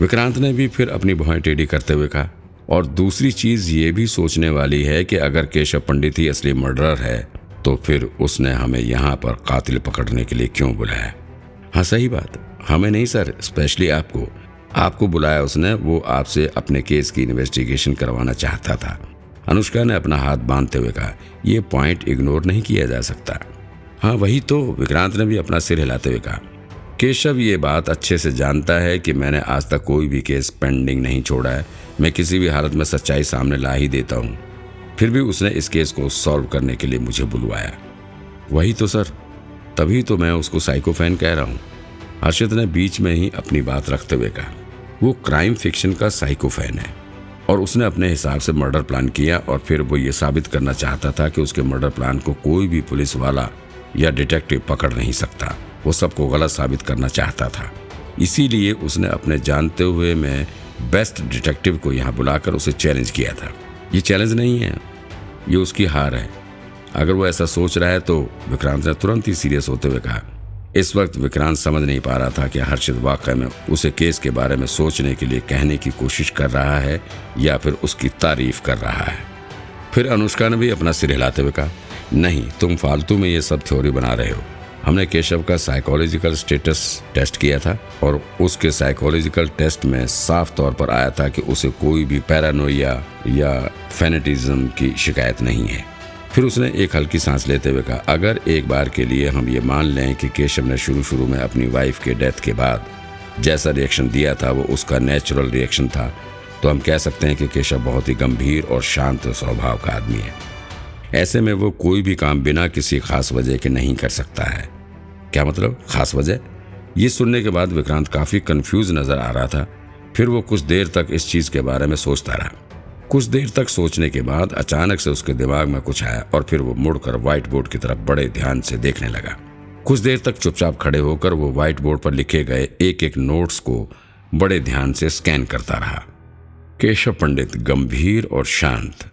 विक्रांत ने भी फिर अपनी भौएँ टेढ़ी करते हुए कहा, और दूसरी चीज़ ये भी सोचने वाली है कि अगर केशव पंडित ही असली मर्डरर है तो फिर उसने हमें यहाँ पर कातिल पकड़ने के लिए क्यों बुलाया? हाँ सही बात। हमें नहीं, सर, स्पेशली आपको। आपको बुलाया उसने, वो आपसे अपने केस की इन्वेस्टिगेशन करवाना चाहता था। अनुष्का ने अपना हाथ बांधते हुए कहा यह पॉइंट इग्नोर नहीं किया जा सकता। हाँ वही तो विक्रांत ने भी अपना सिर हिलाते हुए कहा केशव ये बात अच्छे से जानता है कि मैंने आज तक कोई भी केस पेंडिंग नहीं छोड़ा है। मैं किसी भी हालत में सच्चाई सामने ला ही देता हूँ। फिर भी उसने इस केस को सॉल्व करने के लिए मुझे बुलवाया। वही तो सर, तभी तो मैं उसको साइको फ़ैन कह रहा हूँ। हर्षित ने बीच में ही अपनी बात रखते हुए कहा, वो क्राइम फिक्शन का साइको फ़ैन है। और उसने अपने हिसाब से मर्डर प्लान किया और फिर वो ये साबित करना चाहता था कि उसके मर्डर प्लान को कोई भी पुलिस वाला या डिटेक्टिव पकड़ नहीं सकता। वो सबको गलत साबित करना चाहता था। इसीलिए उसने अपने जानते हुए में बेस्ट डिटेक्टिव को यहाँ बुलाकर उसे चैलेंज किया था। ये चैलेंज नहीं है, ये उसकी हार है। अगर वो ऐसा सोच रहा है तो विक्रांत ने तुरंत ही सीरियस होते हुए कहा, इस वक्त विक्रांत समझ नहीं पा रहा था कि हर्षित वाकई में उसे केस के बारे में सोचने के लिए कहने की कोशिश कर रहा है या फिर उसकी तारीफ़ कर रहा है। फिर अनुष्का ने भी अपना सिर हिलाते हुए कहा, नहीं, तुम फालतू में ये सब थ्योरी बना रहे हो। हमने केशव का साइकोलॉजिकल स्टेटस टेस्ट किया था और उसके साइकोलॉजिकल टेस्ट में साफ़ तौर पर आया था कि उसे कोई भी पैरानोया या फेनेटिज्म की शिकायत नहीं है। फिर उसने एक हल्की सांस लेते हुए कहा, अगर एक बार के लिए हम ये मान लें कि केशव ने शुरू शुरू में अपनी वाइफ के डेथ के बाद जैसा रिएक्शन दिया था, वो उसका नेचुरल रिएक्शन था तो हम कह सकते हैं कि केशव बहुत ही गंभीर और शांत स्वभाव का आदमी है। ऐसे में वो कोई भी काम बिना किसी खास वजह के नहीं कर सकता है। क्या मतलब? खास वजह? ये सुनने के बाद विक्रांत काफ़ी कंफ्यूज नज़र आ रहा था। फिर वो कुछ देर तक इस चीज़ के बारे में सोचता रहा। कुछ देर तक सोचने के बाद अचानक से उसके दिमाग में कुछ आया और फिर वो मुड़कर व्हाइट बोर्ड की तरफ़ बड़े ध्यान से देखने लगा। कुछ देर तक चुपचाप खड़े होकर वो व्हाइट बोर्ड पर लिखे गए एक एक नोट्स को बड़े ध्यान से स्कैन करता रहा। केशव पंडित गंभीर और शांत।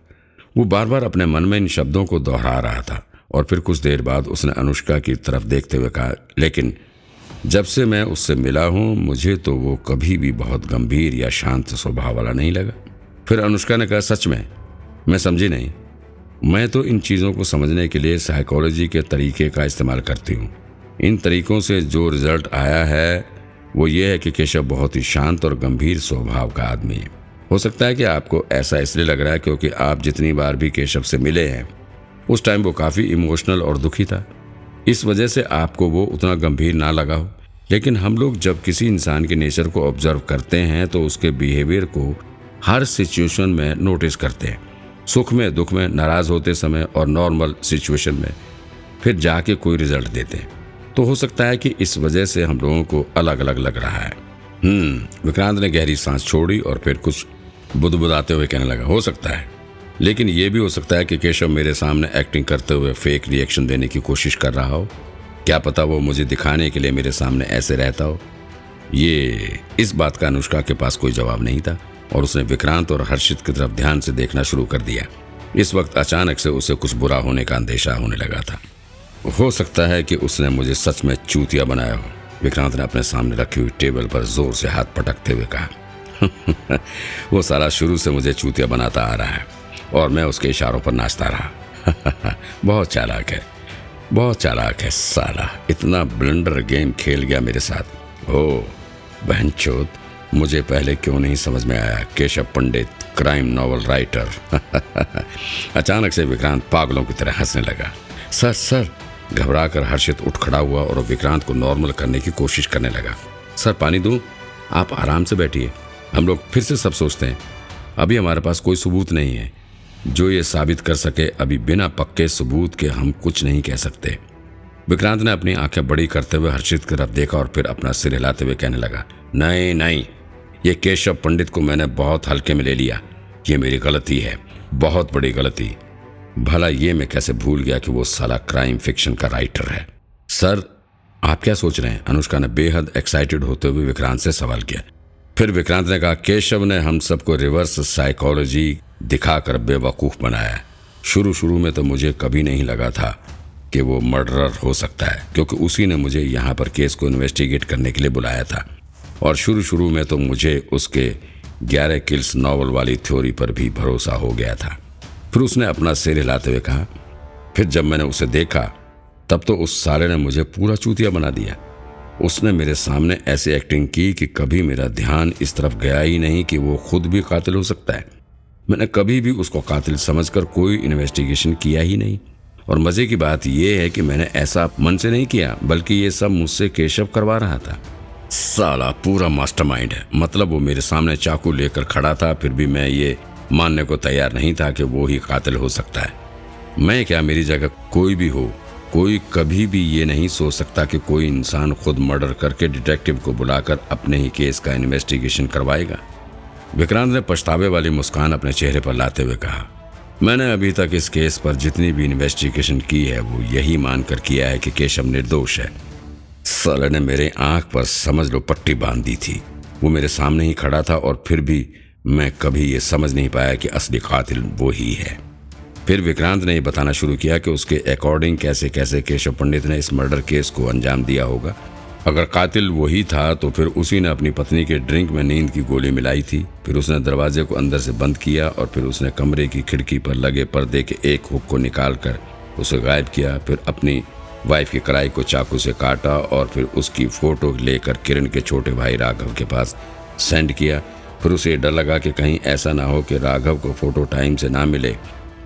वो बार बार अपने मन में इन शब्दों को दोहरा रहा था और फिर कुछ देर बाद उसने अनुष्का की तरफ़ देखते हुए कहा, लेकिन जब से मैं उससे मिला हूँ, मुझे तो वो कभी भी बहुत गंभीर या शांत स्वभाव वाला नहीं लगा। फिर अनुष्का ने कहा, सच में? मैं समझी नहीं। मैं तो इन चीज़ों को समझने के लिए साइकोलॉजी के तरीके का इस्तेमाल करती हूँ। इन तरीकों से जो रिज़ल्ट आया है, वो ये है कि केशव बहुत ही शांत और गंभीर स्वभाव का आदमी है। हो सकता है कि आपको ऐसा इसलिए लग रहा है क्योंकि आप जितनी बार भी केशव से मिले हैं, उस टाइम वो काफ़ी इमोशनल और दुखी था। इस वजह से आपको वो उतना गंभीर ना लगा हो। लेकिन हम लोग जब किसी इंसान के नेचर को ऑब्ज़र्व करते हैं तो उसके बिहेवियर को हर सिचुएशन में नोटिस करते हैं। सुख में, दुख में, नाराज़ होते समय और नॉर्मल सिचुएशन में फिर जाके कोई रिज़ल्ट देते हैं। तो हो सकता है कि इस वजह से हम लोगों को अलग अलग लग रहा है। हम्म विक्रांत ने गहरी सांस छोड़ी और फिर कुछ बुदबुदाते हुए कहने लगा, हो सकता है। लेकिन यह भी हो सकता है कि केशव मेरे सामने एक्टिंग करते हुए फेक रिएक्शन देने की कोशिश कर रहा हो। क्या पता वो मुझे दिखाने के लिए मेरे सामने ऐसे रहता हो। ये इस बात का अनुष्का के पास कोई जवाब नहीं था और उसने विक्रांत और हर्षित की तरफ़ ध्यान से देखना शुरू कर दिया। इस वक्त अचानक से उसे कुछ बुरा होने का अंदेशा होने लगा था। हो सकता है कि उसने मुझे सच में चूतिया बनाया हो। विक्रांत ने अपने सामने रखी हुई टेबल पर ज़ोर से हाथ पटकते हुए कहा वो सारा शुरू से मुझे चूतिया बनाता आ रहा है और मैं उसके इशारों पर नाचता रहा। बहुत चालाक है। बहुत चालाक है साला। इतना ब्लंडर गेम खेल गया मेरे साथ। ओ, बहन चोत, मुझे पहले क्यों नहीं समझ में आया? Keshav Pandit crime novel writer अचानक से विक्रांत पागलों की तरह हंसने लगा। सर सर घबरा कर हर्षित उठ खड़ा हुआ और विक्रांत को नॉर्मल करने की कोशिश करने लगा। सर, पानी दूँ? आप आराम से बैठिए। हम लोग फिर से सब सोचते हैं, अभी हमारे पास कोई सबूत नहीं है। जो ये साबित कर सके, अभी बिना पक्के सबूत के हम कुछ नहीं कह सकते। विक्रांत ने अपनी आँखें बड़ी करते हुए हर्षित की तरफ़ देखा और फिर अपना सिर हिलाते हुए कहने लगा, नहीं नहीं, ये केशव पंडित को मैंने बहुत हल्के में ले लिया। ये मेरी गलती है, बहुत बड़ी गलती। भला ये मैं कैसे भूल गया कि वो साला क्राइम फिक्शन का राइटर है? सर, आप क्या सोच रहे हैं? अनुष्का ने बेहद एक्साइटेड होते हुए विक्रांत से सवाल किया। फिर विक्रांत ने कहा, केशव ने हम सबको रिवर्स साइकोलॉजी दिखाकर बेवकूफ़ बनाया शुरू शुरू में तो मुझे कभी नहीं लगा था कि वो मर्डरर हो सकता है, क्योंकि उसी ने मुझे यहाँ पर केस को इन्वेस्टिगेट करने के लिए बुलाया था। और शुरू शुरू में तो मुझे उसके ग्यारह किल्स नॉवल वाली थ्योरी पर भी भरोसा हो गया था। फिर उसने अपना सिर हिलाते हुए कहा, फिर जब मैंने उसे देखा, तब तो उस साले ने मुझे पूरा चूतिया बना दिया। उसने मेरे सामने ऐसी एक्टिंग की कि कभी मेरा ध्यान इस तरफ़ गया ही नहीं कि वो खुद भी कातिल हो सकता है। मैंने कभी भी उसको कातिल समझकर कोई इन्वेस्टिगेशन किया ही नहीं। और मज़े की बात यह है कि मैंने ऐसा मन से नहीं किया, बल्कि ये सब मुझसे केशव करवा रहा था। साला पूरा मास्टरमाइंड है। मतलब वो मेरे सामने चाकू लेकर खड़ा था, फिर भी मैं ये मानने को तैयार नहीं था कि वो ही कातिल हो सकता है। मैं क्या मेरी जगह कोई भी हो कोई कभी भी ये नहीं सोच सकता कि कोई इंसान खुद मर्डर करके डिटेक्टिव को बुलाकर अपने ही केस का इन्वेस्टिगेशन करवाएगा। विक्रांत ने पछतावे वाली मुस्कान अपने चेहरे पर लाते हुए कहा, मैंने अभी तक इस केस पर जितनी भी इन्वेस्टिगेशन की है, वो यही मानकर किया है कि केशव निर्दोष है। सर ने मेरे आँख पर समझ लो पट्टी बाँध दी थी। वो मेरे सामने ही खड़ा था और फिर भी मैं कभी ये समझ नहीं पाया कि असली कातिल वो ही है। फिर विक्रांत ने यह बताना शुरू किया कि उसके अकॉर्डिंग कैसे कैसे केशव पंडित ने इस मर्डर केस को अंजाम दिया होगा। अगर कातिल वही था तो फिर उसी ने अपनी पत्नी के ड्रिंक में नींद की गोली मिलाई थी। फिर उसने दरवाजे को अंदर से बंद किया और फिर उसने कमरे की खिड़की पर लगे पर्दे के एक हुक को निकाल कर उसे गायब किया। फिर अपनी वाइफ की कलाई को चाकू से काटा और फिर उसकी फ़ोटो लेकर किरण के छोटे भाई राघव के पास सेंड किया। फिर उसे डर लगा कि कहीं ऐसा ना हो कि राघव को फ़ोटो टाइम से ना मिले।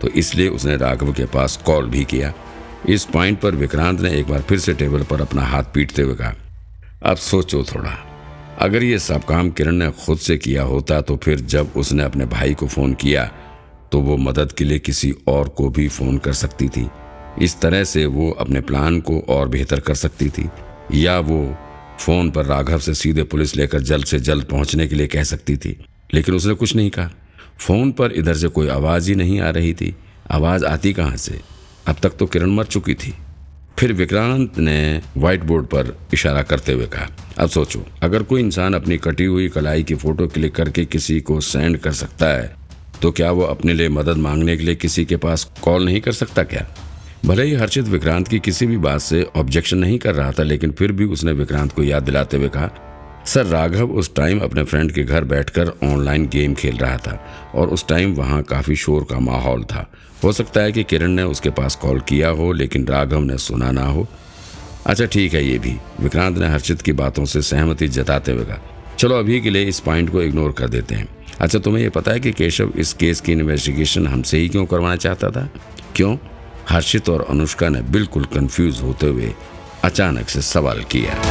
तो इसलिए उसने राघव के पास कॉल भी किया। इस पॉइंट पर विक्रांत ने एक बार फिर से टेबल पर अपना हाथ पीटते हुए कहा, अब सोचो थोड़ा। अगर ये सब काम किरण ने खुद से किया होता तो फिर जब उसने अपने भाई को फ़ोन किया तो वो मदद के लिए किसी और को भी फ़ोन कर सकती थी। इस तरह से वो अपने प्लान को और बेहतर कर सकती थी। या वो फ़ोन पर राघव से सीधे पुलिस लेकर जल्द से जल्द पहुँचने के लिए कह सकती थी। लेकिन उसने कुछ नहीं कहा। फ़ोन पर इधर से कोई आवाज़ ही नहीं आ रही थी। आवाज़ आती कहाँ से? अब तक तो किरण मर चुकी थी। फिर विक्रांत ने व्हाइट बोर्ड पर इशारा करते हुए कहा, अब सोचो, अगर कोई इंसान अपनी कटी हुई कलाई की फ़ोटो क्लिक करके किसी को सेंड कर सकता है तो क्या वो अपने लिए मदद मांगने के लिए किसी के पास कॉल नहीं कर सकता क्या? भले ही हर्षित विक्रांत की किसी भी बात से ऑब्जेक्शन नहीं कर रहा था, लेकिन फिर भी उसने विक्रांत को याद दिलाते हुए कहा सर राघव उस टाइम अपने फ्रेंड के घर बैठकर ऑनलाइन गेम खेल रहा था और उस टाइम वहाँ काफ़ी शोर का माहौल था। हो सकता है कि किरण ने उसके पास कॉल किया हो, लेकिन राघव ने सुना ना हो। अच्छा ठीक है, ये भी। विक्रांत ने हर्षित की बातों से सहमति जताते हुए कहा, चलो, अभी के लिए इस पॉइंट को इग्नोर कर देते हैं। अच्छा तुम्हें यह पता है कि केशव इस केस की इन्वेस्टिगेशन हमसे ही क्यों करवाना चाहता था? क्यों? हर्षित और अनुष्का ने बिल्कुल कंफ्यूज होते हुए अचानक से सवाल किया।